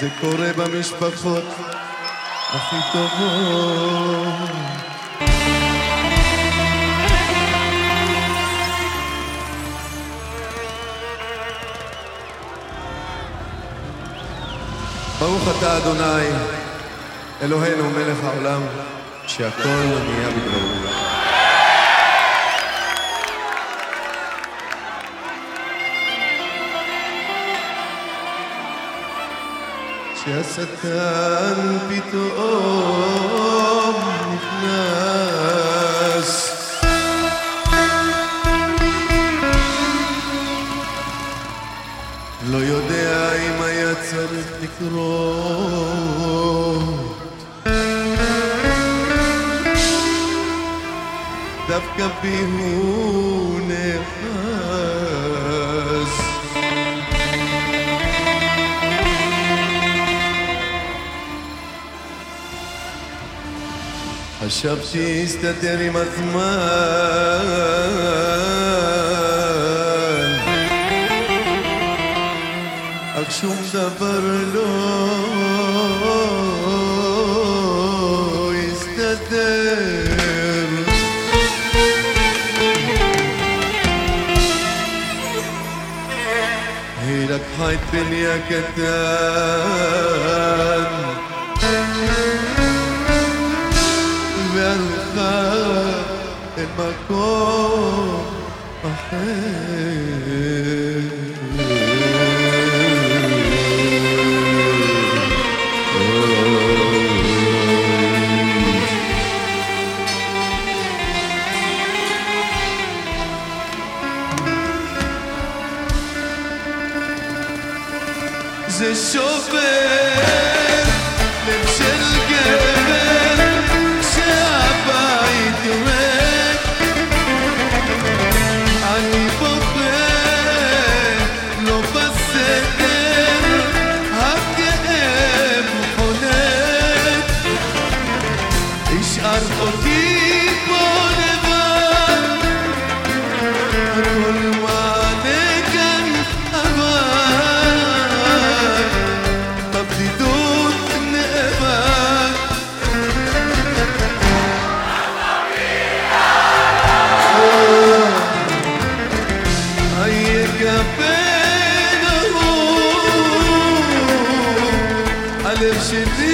זה קורה במשפחות הכי טובות. ברוך אתה אדוני, אלוהינו מלך העולם, שהכל נהיה בגללו. يا شاسة بتقوم شبشي استتري مثمان أكشم دبرلو يستتر هيلك حيت بنيا كتاب your. Alev şimdi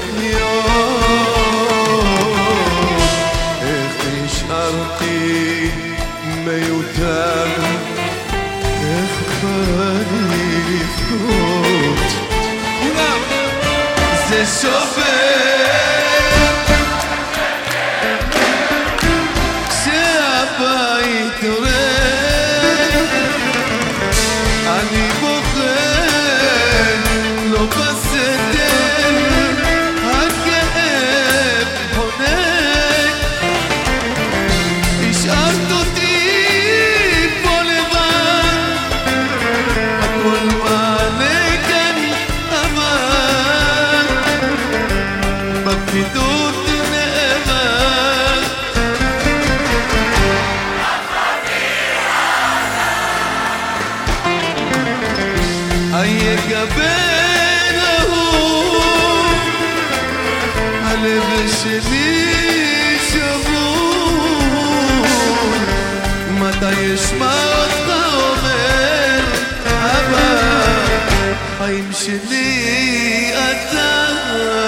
so fair. يشمط قومر أبا حيمشي لي أتاها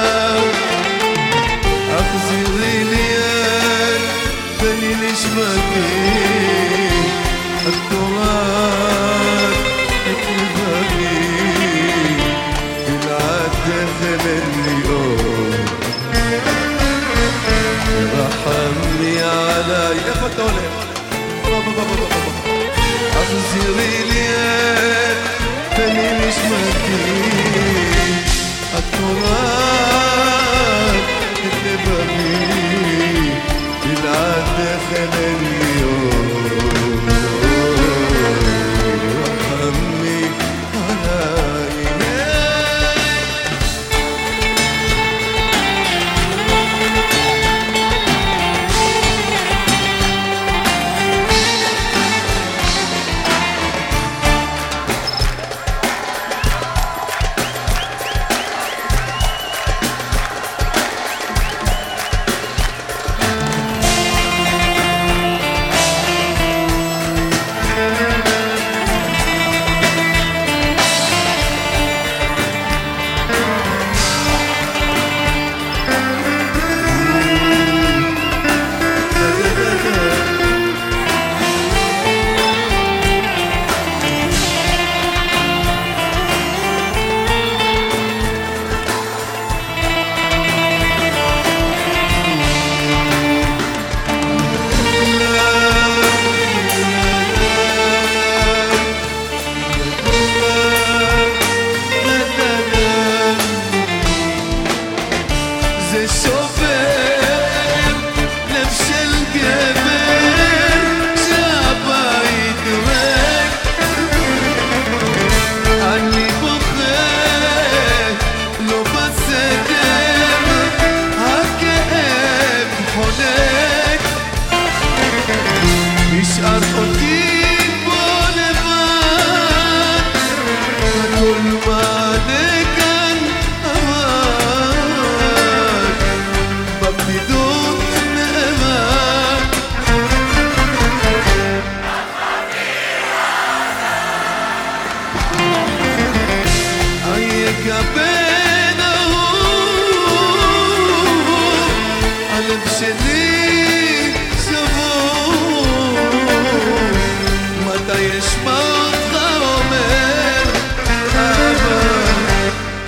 يشبط غرامي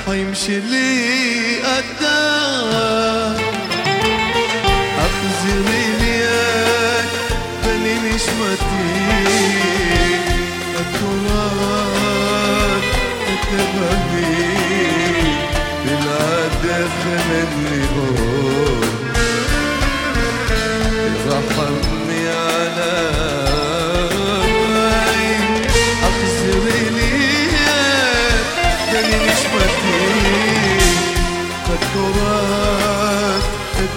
حيمشي لي قدام أخزري ليك بني نشمتي أكونك تتبهي بالعدد مني هون هواك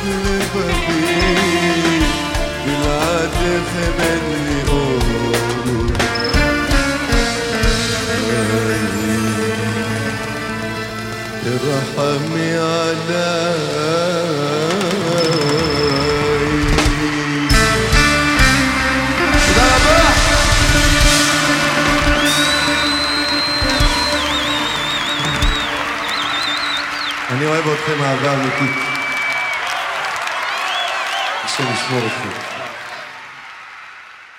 اللي بديل بلا تخمني قول ارحمي علي אוהב אתכם אהבה אמיתית. השם ישמור אתכם.